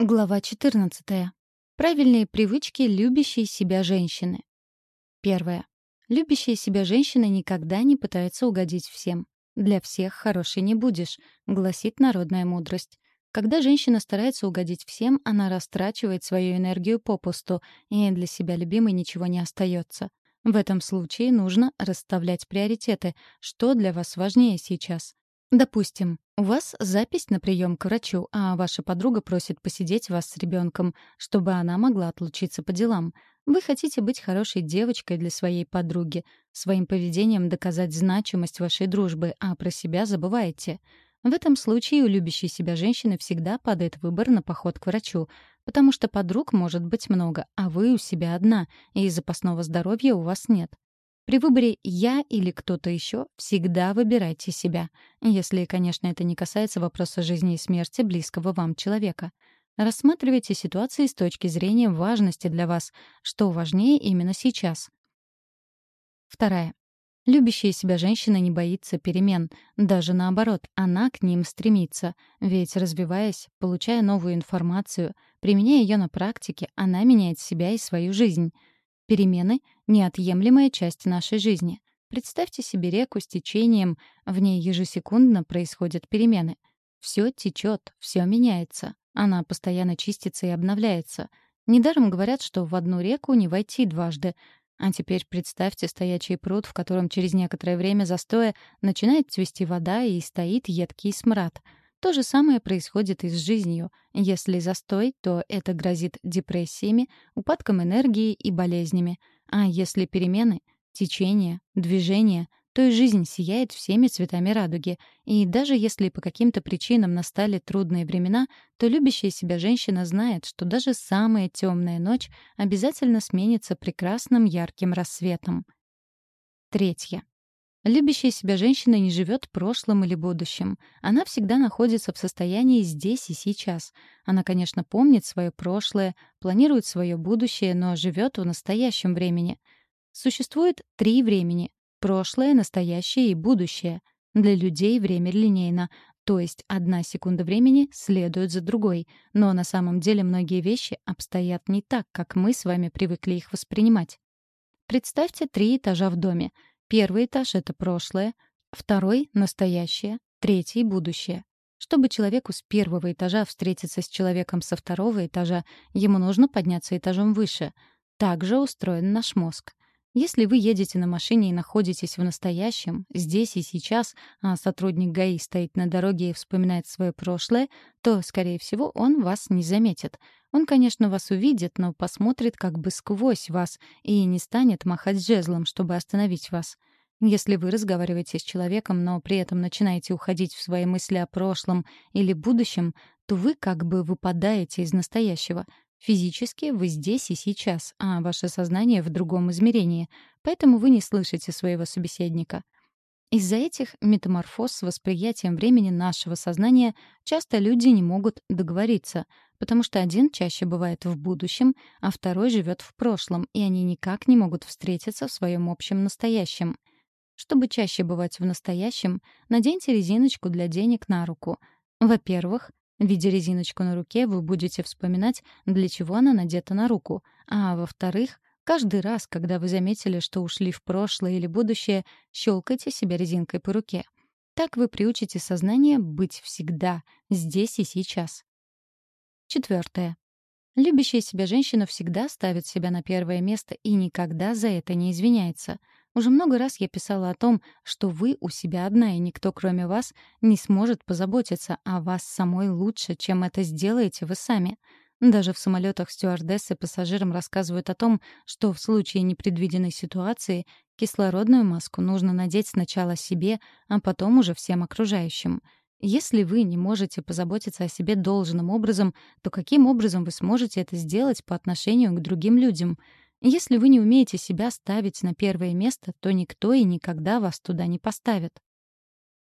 Глава 14. Правильные привычки любящей себя женщины. Первое. Любящая себя женщина никогда не пытается угодить всем. «Для всех хорошей не будешь», — гласит народная мудрость. Когда женщина старается угодить всем, она растрачивает свою энергию попусту, и для себя любимой ничего не остается. В этом случае нужно расставлять приоритеты, что для вас важнее сейчас. Допустим, у вас запись на прием к врачу, а ваша подруга просит посидеть вас с ребенком, чтобы она могла отлучиться по делам. Вы хотите быть хорошей девочкой для своей подруги, своим поведением доказать значимость вашей дружбы, а про себя забываете. В этом случае у любящей себя женщины всегда падает выбор на поход к врачу, потому что подруг может быть много, а вы у себя одна, и запасного здоровья у вас нет. При выборе «я» или кто-то еще всегда выбирайте себя. Если, конечно, это не касается вопроса жизни и смерти близкого вам человека. Рассматривайте ситуации с точки зрения важности для вас, что важнее именно сейчас. Вторая. Любящая себя женщина не боится перемен. Даже наоборот, она к ним стремится. Ведь, развиваясь, получая новую информацию, применяя ее на практике, она меняет себя и свою жизнь — Перемены — неотъемлемая часть нашей жизни. Представьте себе реку с течением, в ней ежесекундно происходят перемены. Все течет, все меняется. Она постоянно чистится и обновляется. Недаром говорят, что в одну реку не войти дважды. А теперь представьте стоячий пруд, в котором через некоторое время застоя начинает цвести вода и стоит едкий смрад — то же самое происходит и с жизнью. Если застой, то это грозит депрессиями, упадком энергии и болезнями. А если перемены, течение, движение, то и жизнь сияет всеми цветами радуги. И даже если по каким-то причинам настали трудные времена, то любящая себя женщина знает, что даже самая темная ночь обязательно сменится прекрасным ярким рассветом. Третье. Любящая себя женщина не живет прошлым или будущим. Она всегда находится в состоянии здесь и сейчас. Она, конечно, помнит свое прошлое, планирует свое будущее, но живет в настоящем времени. Существует три времени — прошлое, настоящее и будущее. Для людей время линейно, то есть одна секунда времени следует за другой, но на самом деле многие вещи обстоят не так, как мы с вами привыкли их воспринимать. Представьте три этажа в доме — Первый этаж — это прошлое, второй — настоящее, третий — будущее. Чтобы человеку с первого этажа встретиться с человеком со второго этажа, ему нужно подняться этажом выше. Так же устроен наш мозг. Если вы едете на машине и находитесь в настоящем, здесь и сейчас, а сотрудник ГАИ стоит на дороге и вспоминает свое прошлое, то, скорее всего, он вас не заметит. Он, конечно, вас увидит, но посмотрит как бы сквозь вас и не станет махать жезлом, чтобы остановить вас. Если вы разговариваете с человеком, но при этом начинаете уходить в свои мысли о прошлом или будущем, то вы как бы выпадаете из настоящего. Физически вы здесь и сейчас, а ваше сознание в другом измерении, поэтому вы не слышите своего собеседника. Из-за этих метаморфоз с восприятием времени нашего сознания часто люди не могут договориться, потому что один чаще бывает в будущем, а второй живет в прошлом, и они никак не могут встретиться в своем общем настоящем. Чтобы чаще бывать в настоящем, наденьте резиночку для денег на руку. Во-первых, Видя резиночку на руке, вы будете вспоминать, для чего она надета на руку. А во-вторых, каждый раз, когда вы заметили, что ушли в прошлое или будущее, щелкайте себя резинкой по руке. Так вы приучите сознание быть всегда, здесь и сейчас. Четвертое. Любящая себя женщина всегда ставит себя на первое место и никогда за это не извиняется — уже много раз я писала о том, что вы у себя одна, и никто, кроме вас, не сможет позаботиться о вас самой лучше, чем это сделаете вы сами. Даже в самолетах стюардессы пассажирам рассказывают о том, что в случае непредвиденной ситуации кислородную маску нужно надеть сначала себе, а потом уже всем окружающим. Если вы не можете позаботиться о себе должным образом, то каким образом вы сможете это сделать по отношению к другим людям — если вы не умеете себя ставить на первое место, то никто и никогда вас туда не поставит.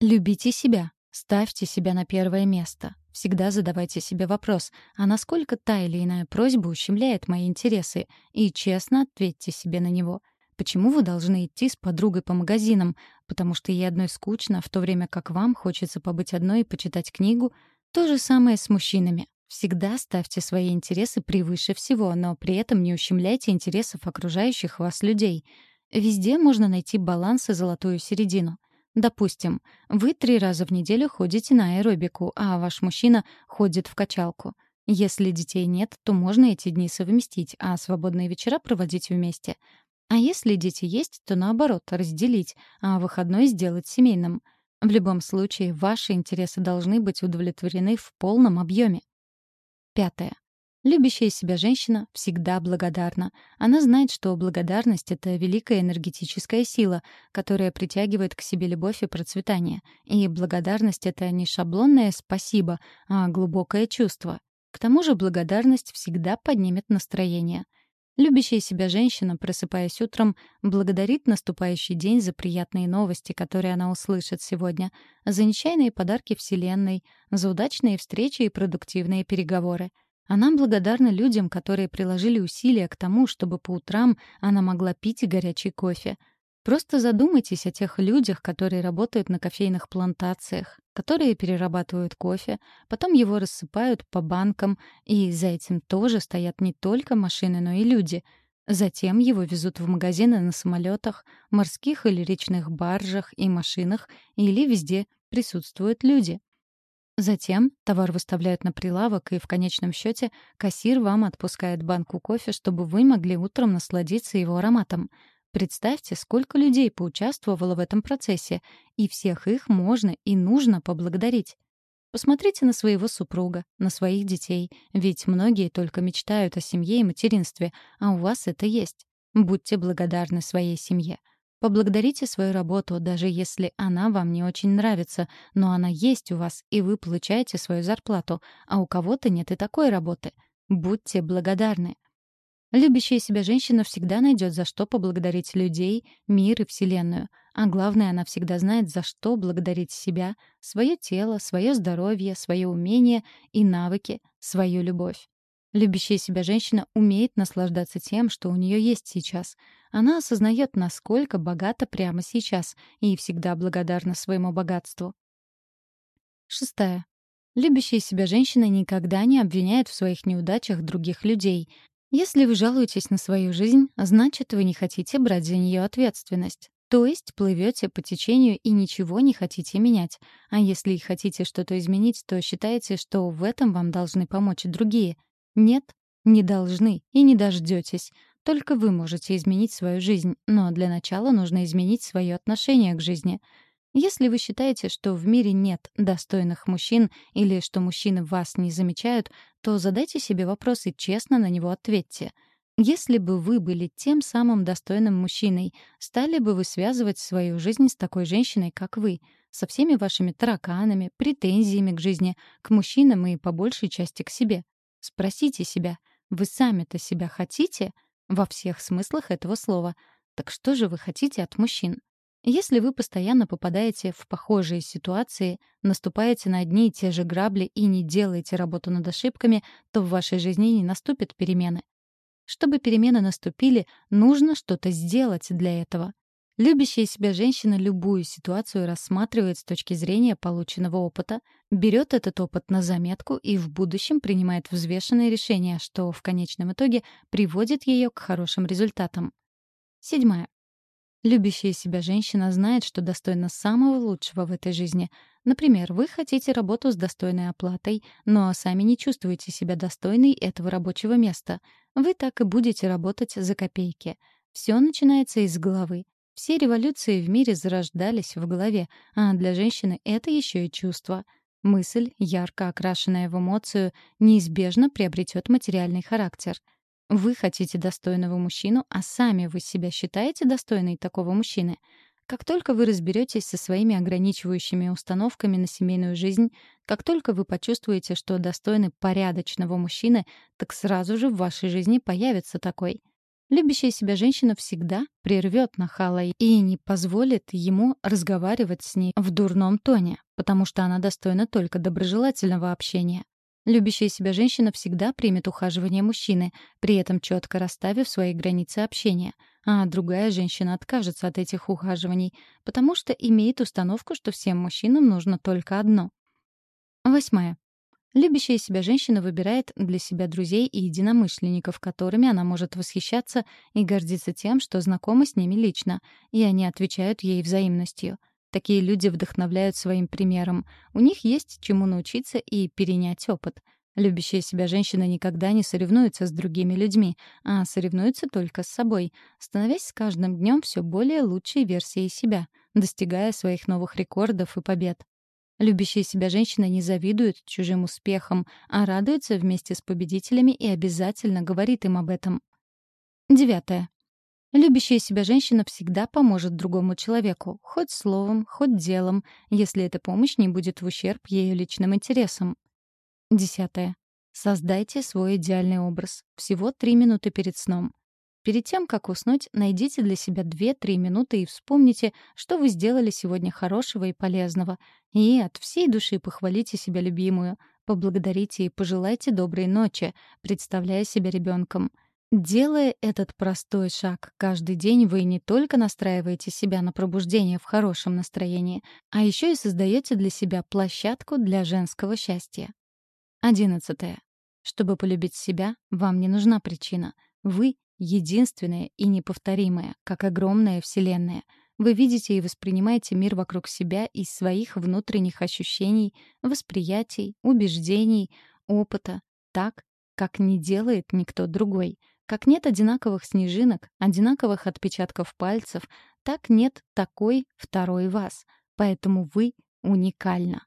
Любите себя. Ставьте себя на первое место. Всегда задавайте себе вопрос, а насколько та или иная просьба ущемляет мои интересы, и честно ответьте себе на него. Почему вы должны идти с подругой по магазинам? Потому что ей одной скучно, в то время как вам хочется побыть одной и почитать книгу? То же самое с мужчинами. Всегда ставьте свои интересы превыше всего, но при этом не ущемляйте интересов окружающих вас людей. Везде можно найти баланс и золотую середину. Допустим, вы три раза в неделю ходите на аэробику, а ваш мужчина ходит в качалку. Если детей нет, то можно эти дни совместить, а свободные вечера проводить вместе. А если дети есть, то наоборот, разделить, а выходной сделать семейным. В любом случае, ваши интересы должны быть удовлетворены в полном объеме. Пятое. Любящая себя женщина всегда благодарна. Она знает, что благодарность — это великая энергетическая сила, которая притягивает к себе любовь и процветание. И благодарность — это не шаблонное «спасибо», а глубокое чувство. К тому же благодарность всегда поднимет настроение. Любящая себя женщина, просыпаясь утром, благодарит наступающий день за приятные новости, которые она услышит сегодня, за нечаянные подарки Вселенной, за удачные встречи и продуктивные переговоры — она благодарна людям, которые приложили усилия к тому, чтобы по утрам она могла пить горячий кофе. Просто задумайтесь о тех людях, которые работают на кофейных плантациях, которые перерабатывают кофе, потом его рассыпают по банкам, и за этим тоже стоят не только машины, но и люди. Затем его везут в магазины на самолетах, морских или речных баржах и машинах, или везде присутствуют люди. Затем товар выставляют на прилавок, и в конечном счете кассир вам отпускает банку кофе, чтобы вы могли утром насладиться его ароматом. Представьте, сколько людей поучаствовало в этом процессе, и всех их можно и нужно поблагодарить. Посмотрите на своего супруга, на своих детей, ведь многие только мечтают о семье и материнстве, а у вас это есть. Будьте благодарны своей семье. Поблагодарите свою работу, даже если она вам не очень нравится, но она есть у вас, и вы получаете свою зарплату, а у кого-то нет и такой работы. Будьте благодарны. Любящая себя женщина всегда найдет за что поблагодарить людей, мир и Вселенную. А главное, она всегда знает, за что благодарить себя, свое тело, свое здоровье, свое умение и навыки, свою любовь. Любящая себя женщина умеет наслаждаться тем, что у нее есть сейчас. Она осознает, насколько богата прямо сейчас, и всегда благодарна своему богатству. Шестая. Любящая себя женщина никогда не обвиняет в своих неудачах других людей. Если вы жалуетесь на свою жизнь, значит, вы не хотите брать за нее ответственность. То есть плывете по течению и ничего не хотите менять. А если и хотите что-то изменить, то считаете, что в этом вам должны помочь другие — нет, не должны и не дождетесь. Только вы можете изменить свою жизнь, но для начала нужно изменить свое отношение к жизни. Если вы считаете, что в мире нет достойных мужчин или что мужчины вас не замечают, то задайте себе вопрос и честно на него ответьте. Если бы вы были тем самым достойным мужчиной, стали бы вы связывать свою жизнь с такой женщиной, как вы, со всеми вашими тараканами, претензиями к жизни, к мужчинам и по большей части к себе? Спросите себя, вы сами-то себя хотите? Во всех смыслах этого слова. Так что же вы хотите от мужчин? Если вы постоянно попадаете в похожие ситуации, наступаете на одни и те же грабли и не делаете работу над ошибками, то в вашей жизни не наступят перемены. Чтобы перемены наступили, нужно что-то сделать для этого. Любящая себя женщина любую ситуацию рассматривает с точки зрения полученного опыта, берет этот опыт на заметку и в будущем принимает взвешенные решения, что в конечном итоге приводит ее к хорошим результатам. Седьмое. Любящая себя женщина знает, что достойна самого лучшего в этой жизни. Например, вы хотите работу с достойной оплатой, но сами не чувствуете себя достойной этого рабочего места. Вы так и будете работать за копейки. Все начинается из головы. Все революции в мире зарождались в голове, а для женщины это еще и чувство. Мысль, ярко окрашенная в эмоцию, неизбежно приобретет материальный характер. Вы хотите достойного мужчину, а сами вы себя считаете достойной такого мужчины. Как только вы разберетесь со своими ограничивающими установками на семейную жизнь, как только вы почувствуете, что достойны порядочного мужчины, так сразу же в вашей жизни появится такой — Любящая себя женщина всегда прервет нахала и не позволит ему разговаривать с ней в дурном тоне, потому что она достойна только доброжелательного общения. Любящая себя женщина всегда примет ухаживание мужчины, при этом четко расставив свои границы общения, а другая женщина откажется от этих ухаживаний, потому что имеет установку, что всем мужчинам нужно только одно. Восьмое. Любящая себя женщина выбирает для себя друзей и единомышленников, которыми она может восхищаться и гордиться тем, что знакома с ними лично, и они отвечают ей взаимностью. Такие люди вдохновляют своим примером. У них есть чему научиться и перенять опыт. Любящая себя женщина никогда не соревнуется с другими людьми, а соревнуется только с собой, становясь с каждым днем все более лучшей версией себя, достигая своих новых рекордов и побед. Любящая себя женщина не завидует чужим успехам, а радуется вместе с победителями и обязательно говорит им об этом. Девятое. Любящая себя женщина всегда поможет другому человеку, хоть словом, хоть делом, если эта помощь не будет в ущерб ее личным интересам. Десятое. Создайте свой идеальный образ. Всего три минуты перед сном. Перед тем, как уснуть, найдите для себя 2-3 минуты и вспомните, что вы сделали сегодня хорошего и полезного. И от всей души похвалите себя любимую, поблагодарите и пожелайте доброй ночи, представляя себя ребенком. Делая этот простой шаг каждый день, вы не только настраиваете себя на пробуждение в хорошем настроении, а еще и создаете для себя площадку для женского счастья. Одиннадцатое. Чтобы полюбить себя, вам не нужна причина. Вы единственное и неповторимое, как огромная Вселенная. Вы видите и воспринимаете мир вокруг себя из своих внутренних ощущений, восприятий, убеждений, опыта, так, как не делает никто другой. Как нет одинаковых снежинок, одинаковых отпечатков пальцев, так нет такой второй вас. Поэтому вы уникальна.